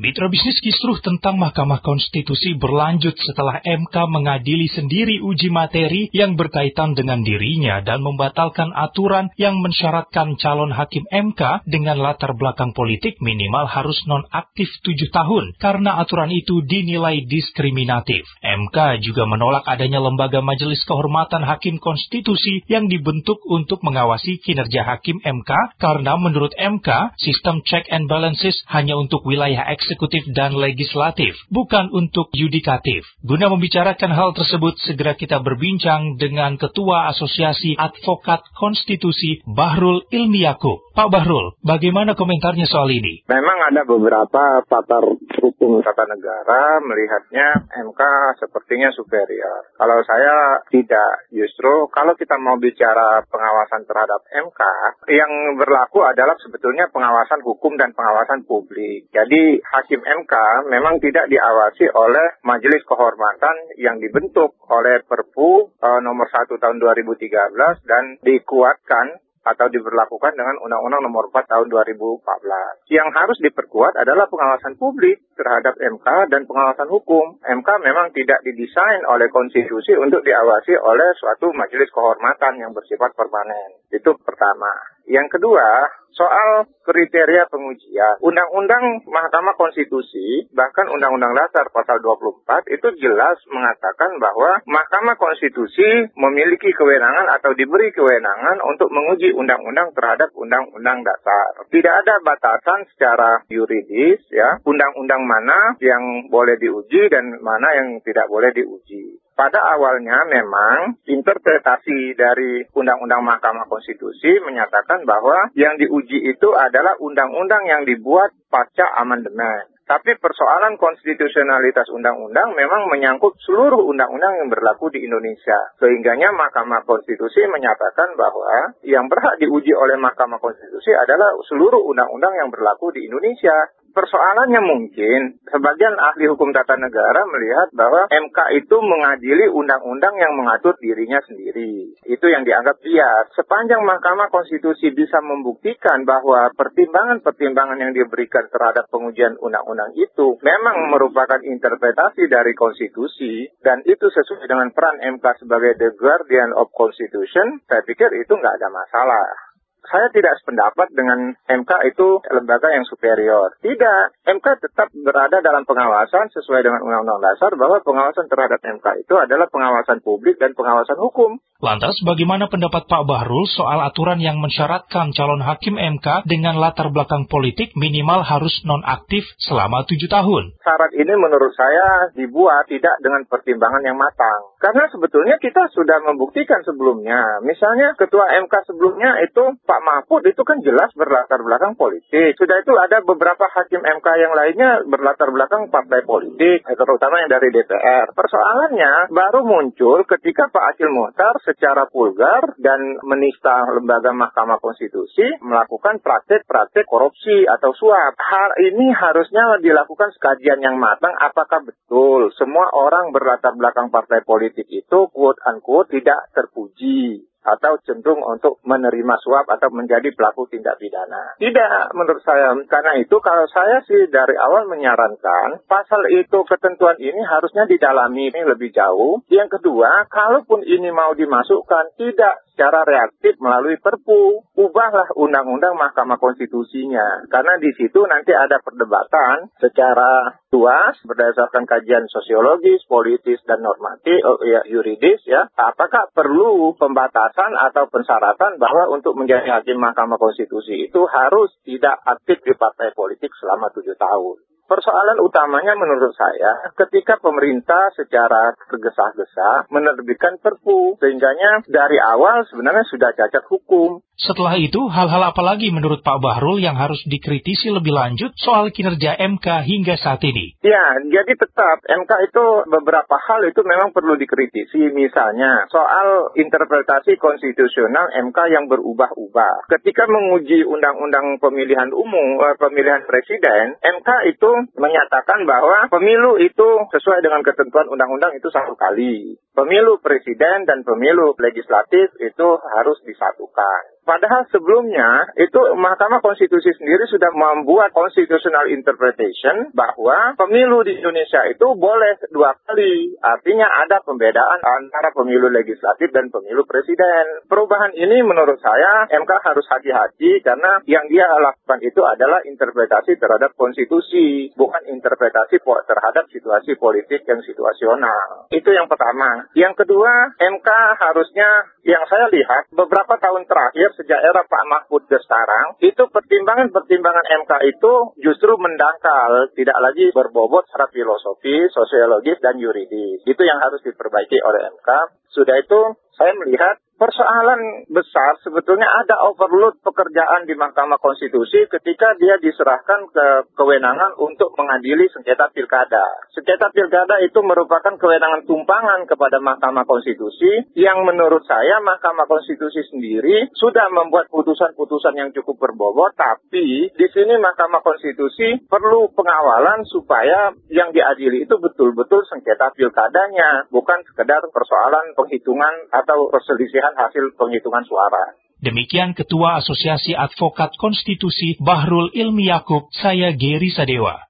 Mitra bisnis kisruh tentang Mahkamah Konstitusi berlanjut setelah MK mengadili sendiri uji materi yang berkaitan dengan dirinya dan membatalkan aturan yang mensyaratkan calon hakim MK dengan latar belakang politik minimal harus nonaktif tujuh tahun karena aturan itu dinilai diskriminatif. MK juga menolak adanya lembaga Majelis Kehormatan Hakim Konstitusi yang dibentuk untuk mengawasi kinerja hakim MK karena menurut MK sistem check and balances hanya untuk wilayah eks eksekutif dan legislatif, bukan untuk yudikatif. Guna membicarakan hal tersebut, segera kita berbincang dengan Ketua Asosiasi Advokat Konstitusi Bahrul Ilmiyaku. Pak Bahrul, bagaimana komentarnya soal ini? Memang ada beberapa pakar hukum tata negara melihatnya MK sepertinya superior. Kalau saya tidak, justru kalau kita mau bicara pengawasan terhadap MK, yang berlaku adalah sebetulnya pengawasan hukum dan pengawasan publik. Jadi Hakim MK memang tidak diawasi oleh Majelis Kehormatan yang dibentuk oleh Perpu e, nomor 1 tahun 2013 dan dikuatkan atau diberlakukan dengan Undang-Undang Nomor 4 Tahun 2014. Yang harus diperkuat adalah pengawasan publik terhadap MK dan pengawasan hukum. MK memang tidak didesain oleh konstitusi untuk diawasi oleh suatu majelis kehormatan yang bersifat permanen. Itu pertama. Yang kedua, soal kriteria pengujian. Undang-undang Mahkamah Konstitusi, bahkan Undang-Undang Dasar pasal 24 itu jelas mengatakan bahwa Mahkamah Konstitusi memiliki kewenangan atau diberi kewenangan untuk menguji undang-undang terhadap undang-undang dasar. Tidak ada batasan secara yuridis ya, undang-undang mana yang boleh diuji dan mana yang tidak boleh diuji pada awalnya memang interpretasi dari Undang-Undang Mahkamah Konstitusi menyatakan bahwa yang diuji itu adalah undang-undang yang dibuat pasca amandemen. Tapi persoalan konstitusionalitas undang-undang memang menyangkut seluruh undang-undang yang berlaku di Indonesia. Sehingganya Mahkamah Konstitusi menyatakan bahwa yang berhak diuji oleh Mahkamah Konstitusi adalah seluruh undang-undang yang berlaku di Indonesia. Persoalannya mungkin sebagian ahli hukum tata negara melihat bahwa MK itu mengadili undang-undang yang mengatur dirinya sendiri. Itu yang dianggap bias. Sepanjang Mahkamah Konstitusi bisa membuktikan bahwa pertimbangan-pertimbangan yang diberikan terhadap pengujian undang-undang itu memang merupakan interpretasi dari konstitusi dan itu sesuai dengan peran MK sebagai the guardian of constitution, saya pikir itu nggak ada masalah saya tidak sependapat dengan MK itu lembaga yang superior. Tidak, MK tetap berada dalam pengawasan sesuai dengan Undang-Undang Dasar bahwa pengawasan terhadap MK itu adalah pengawasan publik dan pengawasan hukum. Lantas, bagaimana pendapat Pak Bahrul soal aturan yang mensyaratkan calon hakim MK dengan latar belakang politik minimal harus nonaktif selama tujuh tahun? Syarat ini menurut saya dibuat tidak dengan pertimbangan yang matang. Karena sebetulnya kita sudah membuktikan sebelumnya. Misalnya Ketua MK sebelumnya itu Pak Mahfud itu kan jelas berlatar belakang politik. Sudah itu ada beberapa hakim MK yang lainnya berlatar belakang partai politik, terutama yang dari DPR. Persoalannya baru muncul ketika Pak Acil Muhtar secara vulgar dan menista lembaga Mahkamah Konstitusi melakukan praktek-praktek korupsi atau suap. Hal ini harusnya dilakukan sekajian yang matang apakah betul semua orang berlatar belakang partai politik itu quote unquote tidak terpuji atau cenderung untuk menerima suap atau menjadi pelaku tindak pidana. Tidak menurut saya. Karena itu kalau saya sih dari awal menyarankan pasal itu ketentuan ini harusnya didalami lebih jauh. Yang kedua, kalaupun ini mau dimasukkan tidak secara reaktif melalui Perpu. Ubahlah undang-undang Mahkamah Konstitusinya. Karena di situ nanti ada perdebatan secara luas berdasarkan kajian sosiologis, politis, dan normatif, oh, ya, yuridis ya. Apakah perlu pembatasan atau pensyaratan bahwa untuk menjadi hakim Mahkamah Konstitusi itu harus tidak aktif di partai politik selama tujuh tahun. Persoalan utamanya menurut saya ketika pemerintah secara tergesa-gesa menerbitkan perpu sehingganya dari awal sebenarnya sudah cacat hukum. Setelah itu, hal-hal apa lagi menurut Pak Bahrul yang harus dikritisi lebih lanjut soal kinerja MK hingga saat ini? Ya, jadi tetap MK itu beberapa hal itu memang perlu dikritisi. Misalnya, soal interpretasi konstitusional MK yang berubah-ubah. Ketika menguji undang-undang pemilihan umum, eh, pemilihan presiden, MK itu menyatakan bahwa pemilu itu sesuai dengan ketentuan undang-undang itu satu kali. Pemilu presiden dan pemilu legislatif itu harus disatukan. Padahal sebelumnya itu Mahkamah Konstitusi sendiri sudah membuat constitutional interpretation bahwa pemilu di Indonesia itu boleh dua kali. Artinya ada pembedaan antara pemilu legislatif dan pemilu presiden. Perubahan ini menurut saya MK harus hati-hati karena yang dia lakukan itu adalah interpretasi terhadap konstitusi, bukan interpretasi terhadap situasi politik yang situasional. Itu yang pertama. Yang kedua, MK harusnya yang saya lihat beberapa tahun terakhir sejak era Pak Mahfud ke sekarang, itu pertimbangan-pertimbangan MK itu justru mendangkal, tidak lagi berbobot secara filosofi, sosiologis, dan yuridis. Itu yang harus diperbaiki oleh MK. Sudah itu, saya melihat persoalan besar sebetulnya ada overload pekerjaan di Mahkamah Konstitusi ketika dia diserahkan ke kewenangan untuk mengadili sengketa pilkada. Sengketa pilkada itu merupakan kewenangan tumpangan kepada Mahkamah Konstitusi yang menurut saya Mahkamah Konstitusi sendiri sudah membuat putusan-putusan yang cukup berbobot, tapi di sini Mahkamah Konstitusi perlu pengawalan supaya yang diadili itu betul-betul sengketa pilkadanya, bukan sekedar persoalan penghitungan atau perselisihan hasil penghitungan suara. Demikian Ketua Asosiasi Advokat Konstitusi Bahrul Ilmi Yakub, saya Geri Sadewa.